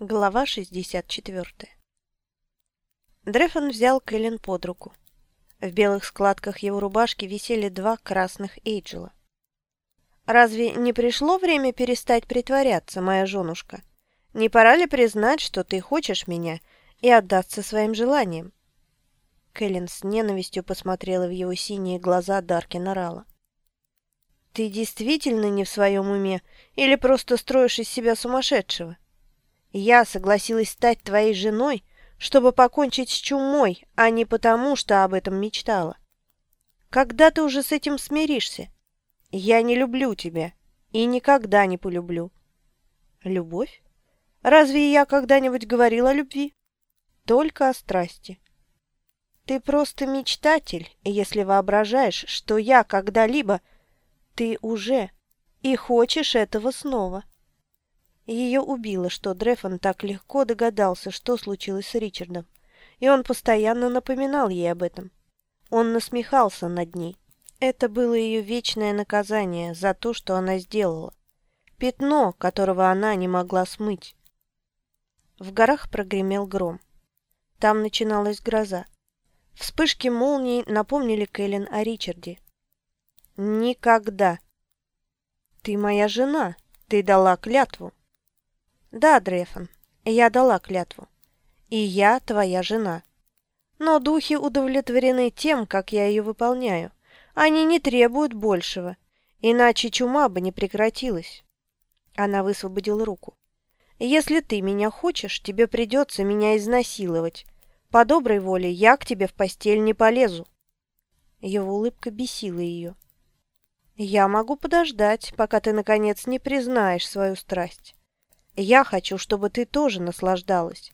Глава 64 Дрефон взял Кэлен под руку. В белых складках его рубашки висели два красных Эйджела. «Разве не пришло время перестать притворяться, моя женушка? Не пора ли признать, что ты хочешь меня, и отдаться своим желаниям?» Кэлен с ненавистью посмотрела в его синие глаза Даркина Рала. «Ты действительно не в своем уме или просто строишь из себя сумасшедшего?» Я согласилась стать твоей женой, чтобы покончить с чумой, а не потому, что об этом мечтала. Когда ты уже с этим смиришься? Я не люблю тебя и никогда не полюблю. Любовь? Разве я когда-нибудь говорила о любви? Только о страсти. Ты просто мечтатель, если воображаешь, что я когда-либо... Ты уже и хочешь этого снова. Ее убило, что Дрефон так легко догадался, что случилось с Ричардом, и он постоянно напоминал ей об этом. Он насмехался над ней. Это было ее вечное наказание за то, что она сделала. Пятно, которого она не могла смыть. В горах прогремел гром. Там начиналась гроза. Вспышки молний напомнили Кэлен о Ричарде. «Никогда!» «Ты моя жена, ты дала клятву!» Да, Дрефон, я дала клятву. И я твоя жена. Но духи удовлетворены тем, как я ее выполняю. Они не требуют большего, иначе чума бы не прекратилась. Она высвободила руку. Если ты меня хочешь, тебе придется меня изнасиловать. По доброй воле я к тебе в постель не полезу. Его улыбка бесила ее. Я могу подождать, пока ты, наконец, не признаешь свою страсть. Я хочу, чтобы ты тоже наслаждалась.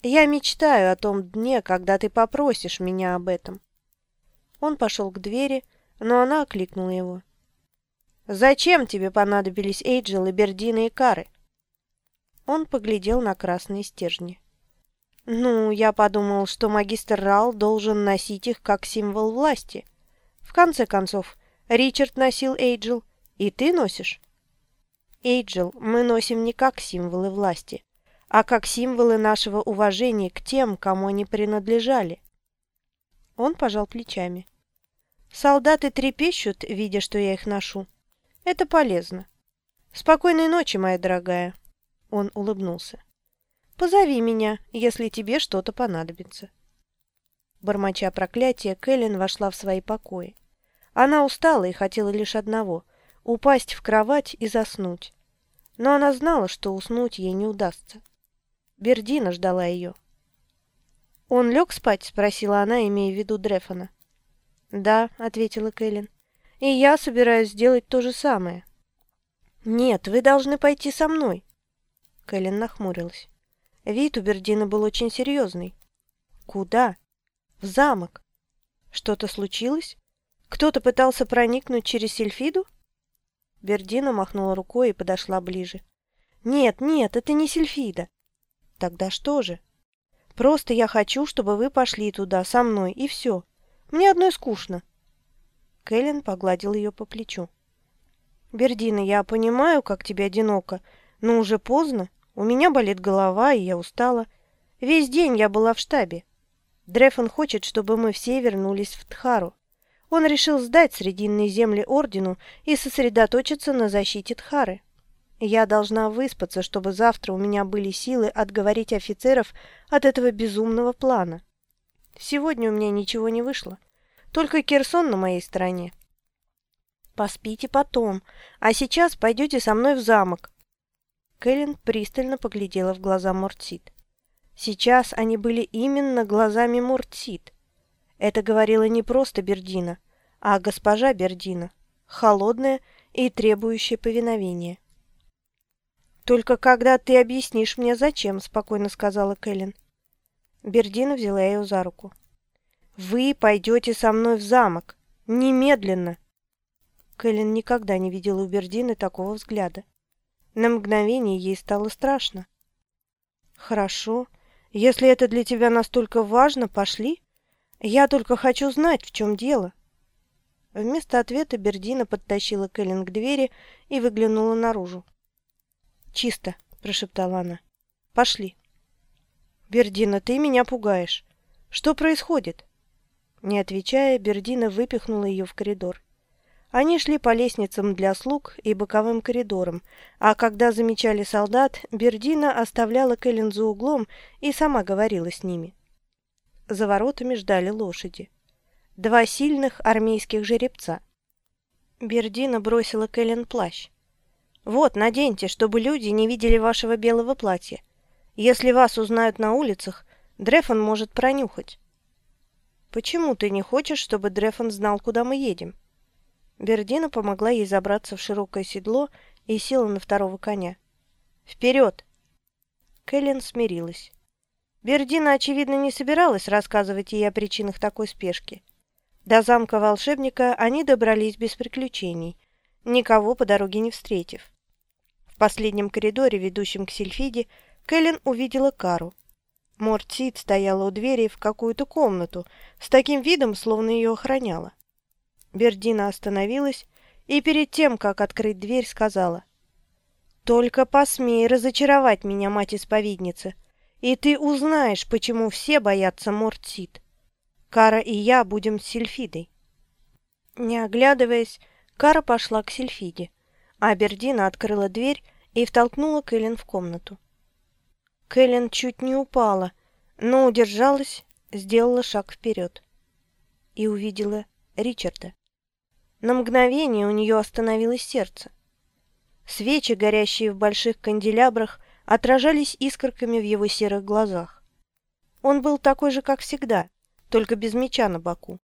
Я мечтаю о том дне, когда ты попросишь меня об этом». Он пошел к двери, но она окликнула его. «Зачем тебе понадобились Эйджел и Бердина и Кары?» Он поглядел на красные стержни. «Ну, я подумал, что магистр Рал должен носить их как символ власти. В конце концов, Ричард носил Эйджел, и ты носишь. Эйджел мы носим не как символы власти, а как символы нашего уважения к тем, кому они принадлежали. Он пожал плечами. Солдаты трепещут, видя, что я их ношу. Это полезно. Спокойной ночи, моя дорогая. Он улыбнулся. Позови меня, если тебе что-то понадобится. Бормоча проклятия, Кэлен вошла в свои покои. Она устала и хотела лишь одного упасть в кровать и заснуть. Но она знала, что уснуть ей не удастся. Бердина ждала ее. «Он лег спать?» — спросила она, имея в виду Дрефона. «Да», — ответила Кэлен. «И я собираюсь сделать то же самое». «Нет, вы должны пойти со мной». Кэлен нахмурилась. Вид у Бердина был очень серьезный. «Куда?» «В замок». «Что-то случилось? Кто-то пытался проникнуть через Сильфиду?» Бердина махнула рукой и подошла ближе. «Нет, нет, это не Сильфида». «Тогда что же?» «Просто я хочу, чтобы вы пошли туда со мной, и все. Мне одной скучно». Кэлен погладил ее по плечу. «Бердина, я понимаю, как тебе одиноко, но уже поздно. У меня болит голова, и я устала. Весь день я была в штабе. Дрефон хочет, чтобы мы все вернулись в Тхару. Он решил сдать срединные земли ордену и сосредоточиться на защите Тхары. Я должна выспаться, чтобы завтра у меня были силы отговорить офицеров от этого безумного плана. Сегодня у меня ничего не вышло. Только Кирсон на моей стороне. Поспите потом, а сейчас пойдете со мной в замок. Кэлен пристально поглядела в глаза Мортсит. Сейчас они были именно глазами Мортсит. Это говорила не просто Бердина, а госпожа Бердина, холодная и требующая повиновения. «Только когда ты объяснишь мне, зачем», — спокойно сказала Кэлен. Бердина взяла ее за руку. «Вы пойдете со мной в замок. Немедленно!» Кэлен никогда не видела у Бердины такого взгляда. На мгновение ей стало страшно. «Хорошо. Если это для тебя настолько важно, пошли. Я только хочу знать, в чем дело. Вместо ответа Бердина подтащила Кэлен к двери и выглянула наружу. «Чисто», — прошептала она. Пошли». «Бердина, ты меня пугаешь. Что происходит?» Не отвечая, Бердина выпихнула ее в коридор. Они шли по лестницам для слуг и боковым коридорам, а когда замечали солдат, Бердина оставляла Кэлен за углом и сама говорила с ними. За воротами ждали лошади. Два сильных армейских жеребца. Бердина бросила Кэлен плащ. «Вот, наденьте, чтобы люди не видели вашего белого платья. Если вас узнают на улицах, Дрефон может пронюхать». «Почему ты не хочешь, чтобы Дрефон знал, куда мы едем?» Бердина помогла ей забраться в широкое седло и села на второго коня. «Вперед!» Кэлен смирилась. Бердина, очевидно, не собиралась рассказывать ей о причинах такой спешки. До замка волшебника они добрались без приключений, никого по дороге не встретив. В последнем коридоре, ведущем к Сильфиде, Кэлен увидела Кару. Мортсид стояла у двери в какую-то комнату, с таким видом, словно ее охраняла. Бердина остановилась и перед тем, как открыть дверь, сказала. «Только посмей разочаровать меня, мать-исповедница, и ты узнаешь, почему все боятся Мортсид. Кара и я будем с Сильфидой». Не оглядываясь, Кара пошла к Сильфиде, а Бердина открыла дверь и втолкнула Кэлен в комнату. Кэлен чуть не упала, но удержалась, сделала шаг вперед и увидела Ричарда. На мгновение у нее остановилось сердце. Свечи, горящие в больших канделябрах, отражались искорками в его серых глазах. Он был такой же, как всегда, только без меча на боку.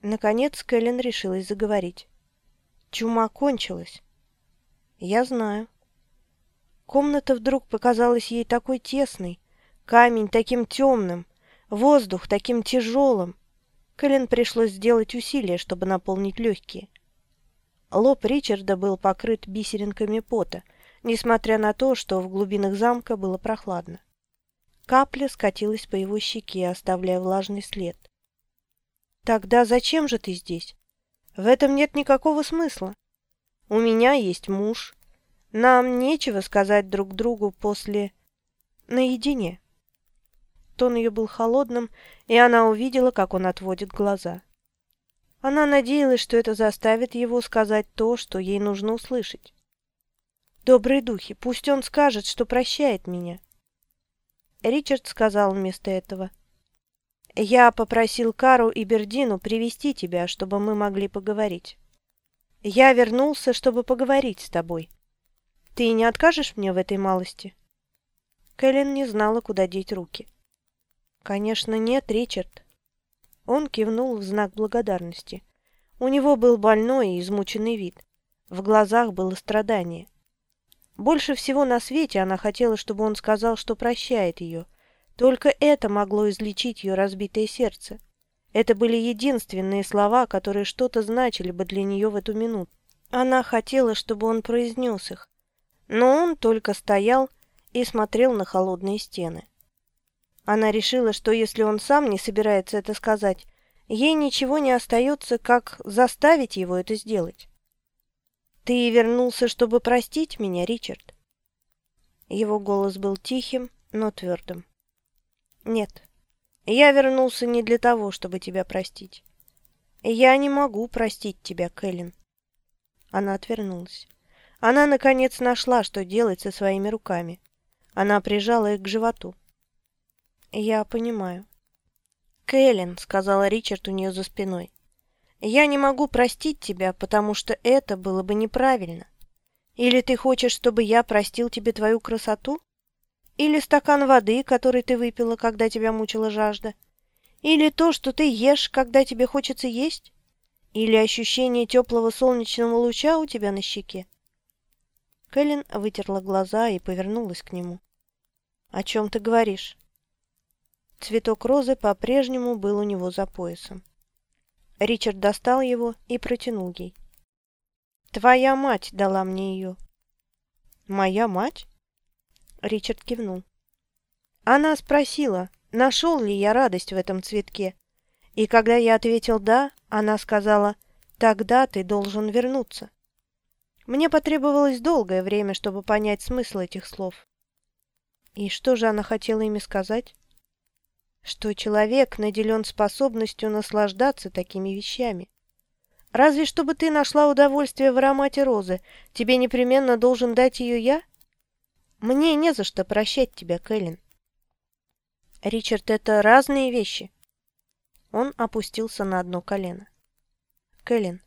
Наконец Кэлен решилась заговорить. «Чума кончилась». «Я знаю». Комната вдруг показалась ей такой тесной, камень таким темным, воздух таким тяжелым. Кэлен пришлось сделать усилие, чтобы наполнить легкие. Лоб Ричарда был покрыт бисеринками пота, несмотря на то, что в глубинах замка было прохладно. Капля скатилась по его щеке, оставляя влажный след. «Тогда зачем же ты здесь? В этом нет никакого смысла. У меня есть муж, нам нечего сказать друг другу после... наедине. Тон ее был холодным, и она увидела, как он отводит глаза. Она надеялась, что это заставит его сказать то, что ей нужно услышать. «Добрые духи, пусть он скажет, что прощает меня». Ричард сказал вместо этого. «Я попросил Кару и Бердину привести тебя, чтобы мы могли поговорить. Я вернулся, чтобы поговорить с тобой». Ты не откажешь мне в этой малости?» Кэлен не знала, куда деть руки. «Конечно нет, Ричард». Он кивнул в знак благодарности. У него был больной и измученный вид. В глазах было страдание. Больше всего на свете она хотела, чтобы он сказал, что прощает ее. Только это могло излечить ее разбитое сердце. Это были единственные слова, которые что-то значили бы для нее в эту минуту. Она хотела, чтобы он произнес их, но он только стоял и смотрел на холодные стены. Она решила, что если он сам не собирается это сказать, ей ничего не остается, как заставить его это сделать. «Ты вернулся, чтобы простить меня, Ричард?» Его голос был тихим, но твердым. «Нет, я вернулся не для того, чтобы тебя простить. Я не могу простить тебя, Кэлен». Она отвернулась. Она, наконец, нашла, что делать со своими руками. Она прижала их к животу. «Я понимаю». «Кэлен», — сказала Ричард у нее за спиной, — «я не могу простить тебя, потому что это было бы неправильно. Или ты хочешь, чтобы я простил тебе твою красоту? Или стакан воды, который ты выпила, когда тебя мучила жажда? Или то, что ты ешь, когда тебе хочется есть? Или ощущение теплого солнечного луча у тебя на щеке? Кэлен вытерла глаза и повернулась к нему. «О чем ты говоришь?» Цветок розы по-прежнему был у него за поясом. Ричард достал его и протянул ей. «Твоя мать дала мне ее». «Моя мать?» Ричард кивнул. Она спросила, нашел ли я радость в этом цветке. И когда я ответил «да», она сказала «тогда ты должен вернуться». Мне потребовалось долгое время, чтобы понять смысл этих слов. И что же она хотела ими сказать? Что человек наделен способностью наслаждаться такими вещами. Разве чтобы ты нашла удовольствие в аромате розы, тебе непременно должен дать ее я? Мне не за что прощать тебя, Кэлен. Ричард, это разные вещи. Он опустился на одно колено. Кэлен,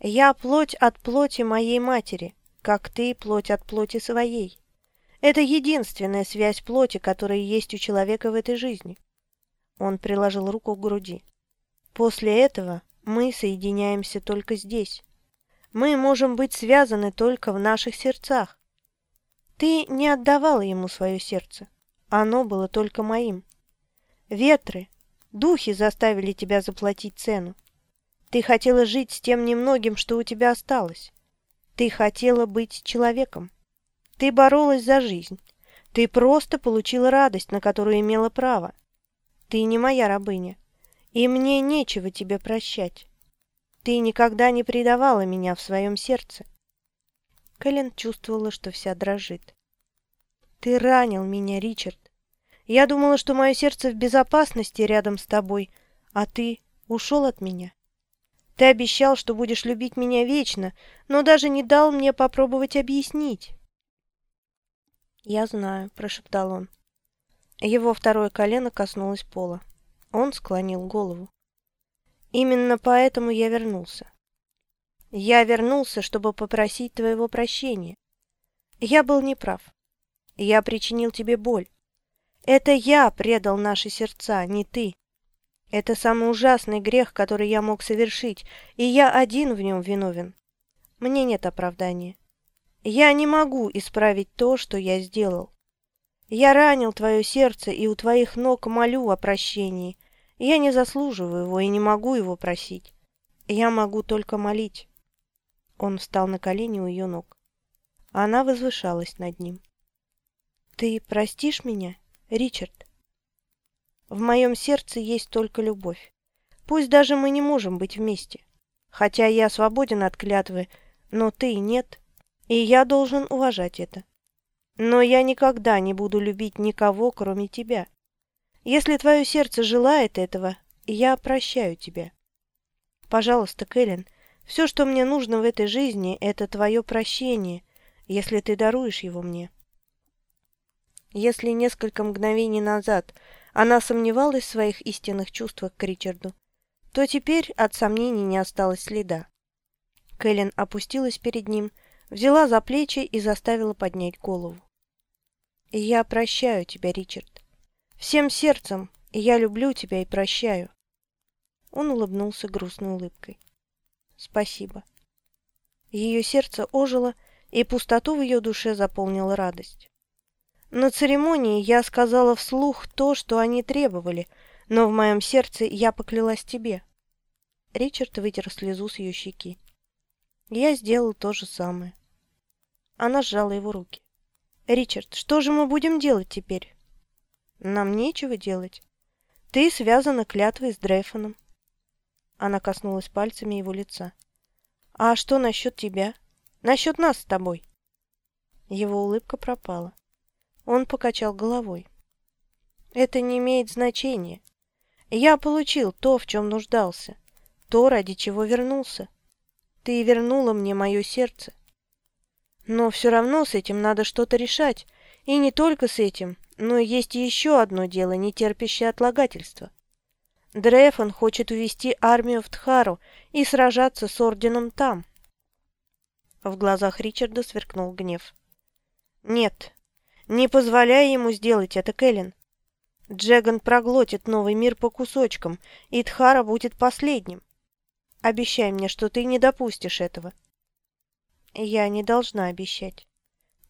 я плоть от плоти моей матери, как ты плоть от плоти своей. Это единственная связь плоти, которая есть у человека в этой жизни. Он приложил руку к груди. После этого мы соединяемся только здесь. Мы можем быть связаны только в наших сердцах. Ты не отдавала ему свое сердце. Оно было только моим. Ветры, духи заставили тебя заплатить цену. Ты хотела жить с тем немногим, что у тебя осталось. Ты хотела быть человеком. Ты боролась за жизнь. Ты просто получила радость, на которую имела право. Ты не моя рабыня, и мне нечего тебе прощать. Ты никогда не предавала меня в своем сердце. Кэлен чувствовала, что вся дрожит. «Ты ранил меня, Ричард. Я думала, что мое сердце в безопасности рядом с тобой, а ты ушел от меня. Ты обещал, что будешь любить меня вечно, но даже не дал мне попробовать объяснить». «Я знаю», — прошептал он. Его второе колено коснулось пола. Он склонил голову. «Именно поэтому я вернулся. Я вернулся, чтобы попросить твоего прощения. Я был неправ. Я причинил тебе боль. Это я предал наши сердца, не ты. Это самый ужасный грех, который я мог совершить, и я один в нем виновен. Мне нет оправдания. Я не могу исправить то, что я сделал. Я ранил твое сердце и у твоих ног молю о прощении. Я не заслуживаю его и не могу его просить. Я могу только молить. Он встал на колени у ее ног. Она возвышалась над ним. «Ты простишь меня, Ричард?» «В моем сердце есть только любовь. Пусть даже мы не можем быть вместе. Хотя я свободен от клятвы, но ты нет, и я должен уважать это. Но я никогда не буду любить никого, кроме тебя. Если твое сердце желает этого, я прощаю тебя. Пожалуйста, Кэлен, все, что мне нужно в этой жизни, это твое прощение, если ты даруешь его мне». Если несколько мгновений назад она сомневалась в своих истинных чувствах к Ричарду, то теперь от сомнений не осталось следа. Кэлен опустилась перед ним, взяла за плечи и заставила поднять голову. «Я прощаю тебя, Ричард. Всем сердцем, я люблю тебя и прощаю». Он улыбнулся грустной улыбкой. «Спасибо». Ее сердце ожило, и пустоту в ее душе заполнила радость. На церемонии я сказала вслух то, что они требовали, но в моем сердце я поклялась тебе. Ричард вытер слезу с ее щеки. Я сделал то же самое. Она сжала его руки. «Ричард, что же мы будем делать теперь?» «Нам нечего делать. Ты связана клятвой с Дрейфоном». Она коснулась пальцами его лица. «А что насчет тебя? Насчет нас с тобой?» Его улыбка пропала. Он покачал головой. «Это не имеет значения. Я получил то, в чем нуждался, то, ради чего вернулся. Ты вернула мне мое сердце. Но все равно с этим надо что-то решать, и не только с этим, но есть еще одно дело, не терпящее отлагательства. Дрефон хочет увести армию в Тхару и сражаться с орденом там. В глазах Ричарда сверкнул гнев. «Нет, не позволяй ему сделать это, Кэлен. Джеган проглотит новый мир по кусочкам, и Тхара будет последним. Обещай мне, что ты не допустишь этого. Я не должна обещать.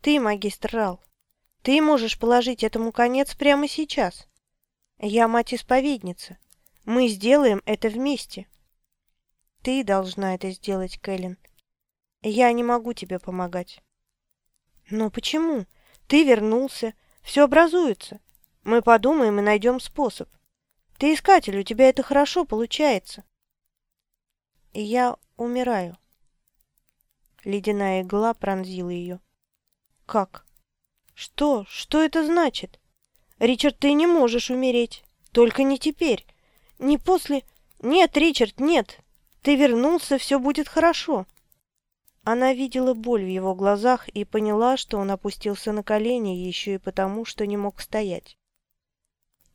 Ты, магистр Рал, ты можешь положить этому конец прямо сейчас. Я мать-исповедница. Мы сделаем это вместе. Ты должна это сделать, Кэлен. Я не могу тебе помогать. Но почему? Ты вернулся. Все образуется. Мы подумаем и найдем способ. Ты искатель, у тебя это хорошо получается. Я умираю. Ледяная игла пронзила ее. Как? Что? Что это значит? Ричард, ты не можешь умереть. Только не теперь. Не после... Нет, Ричард, нет. Ты вернулся, все будет хорошо. Она видела боль в его глазах и поняла, что он опустился на колени еще и потому, что не мог стоять.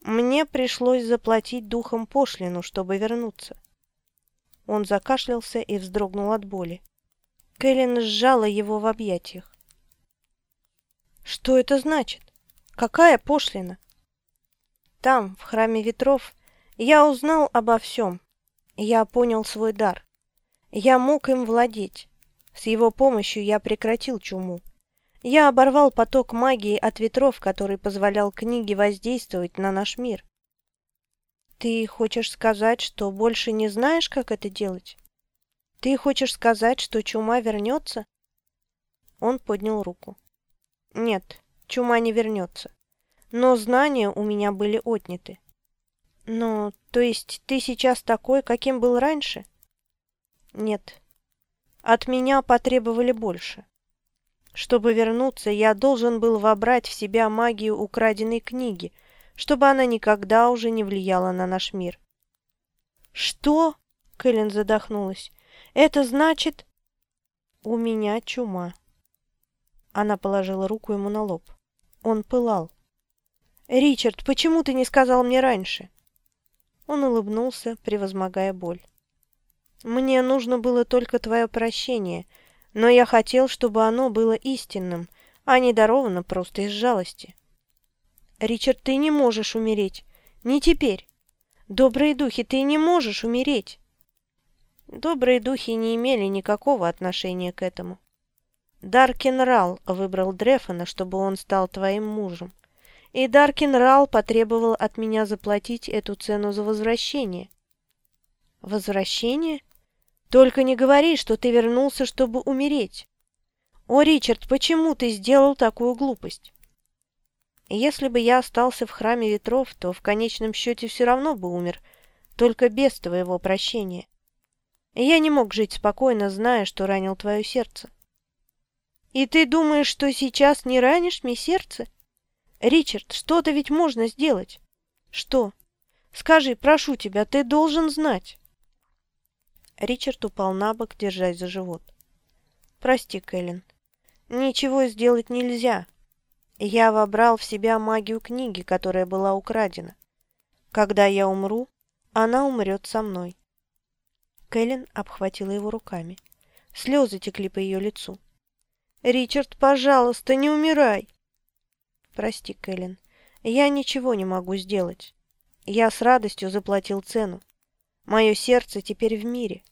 Мне пришлось заплатить духом пошлину, чтобы вернуться. Он закашлялся и вздрогнул от боли. Кэлен сжала его в объятиях. «Что это значит? Какая пошлина?» «Там, в храме ветров, я узнал обо всем. Я понял свой дар. Я мог им владеть. С его помощью я прекратил чуму. Я оборвал поток магии от ветров, который позволял книге воздействовать на наш мир. Ты хочешь сказать, что больше не знаешь, как это делать? Ты хочешь сказать, что чума вернется? Он поднял руку. Нет, чума не вернется. Но знания у меня были отняты. Ну, то есть ты сейчас такой, каким был раньше? Нет. От меня потребовали больше. Чтобы вернуться, я должен был вобрать в себя магию украденной книги, чтобы она никогда уже не влияла на наш мир. «Что?» — Кэлен задохнулась. «Это значит...» «У меня чума». Она положила руку ему на лоб. Он пылал. «Ричард, почему ты не сказал мне раньше?» Он улыбнулся, превозмогая боль. «Мне нужно было только твое прощение, но я хотел, чтобы оно было истинным, а не даровано просто из жалости». «Ричард, ты не можешь умереть. Не теперь. Добрые духи, ты не можешь умереть». Добрые духи не имели никакого отношения к этому. Даркин Рал выбрал Дрефона, чтобы он стал твоим мужем. И Даркин Рал потребовал от меня заплатить эту цену за возвращение. Возвращение? Только не говори, что ты вернулся, чтобы умереть. О, Ричард, почему ты сделал такую глупость? Если бы я остался в храме ветров, то в конечном счете все равно бы умер, только без твоего прощения. Я не мог жить спокойно, зная, что ранил твое сердце. И ты думаешь, что сейчас не ранишь мне сердце? Ричард, что-то ведь можно сделать. Что? Скажи, прошу тебя, ты должен знать. Ричард упал на бок, держась за живот. Прости, Кэлен. Ничего сделать нельзя. Я вобрал в себя магию книги, которая была украдена. Когда я умру, она умрет со мной. Кэлен обхватила его руками. Слезы текли по ее лицу. «Ричард, пожалуйста, не умирай!» Прости, Кэлен, я ничего не могу сделать. Я с радостью заплатил цену. Мое сердце теперь в мире.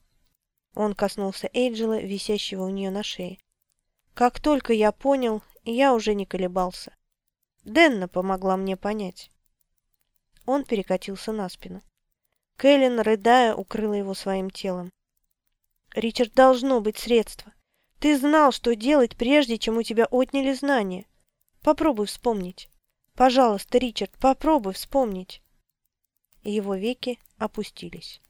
Он коснулся Эйджела, висящего у нее на шее. Как только я понял, я уже не колебался. Денна помогла мне понять. Он перекатился на спину. Кэлен, рыдая, укрыла его своим телом. «Ричард, должно быть средство. Ты знал, что делать, прежде чем у тебя отняли знания. Попробуй вспомнить. Пожалуйста, Ричард, попробуй вспомнить. Его веки опустились.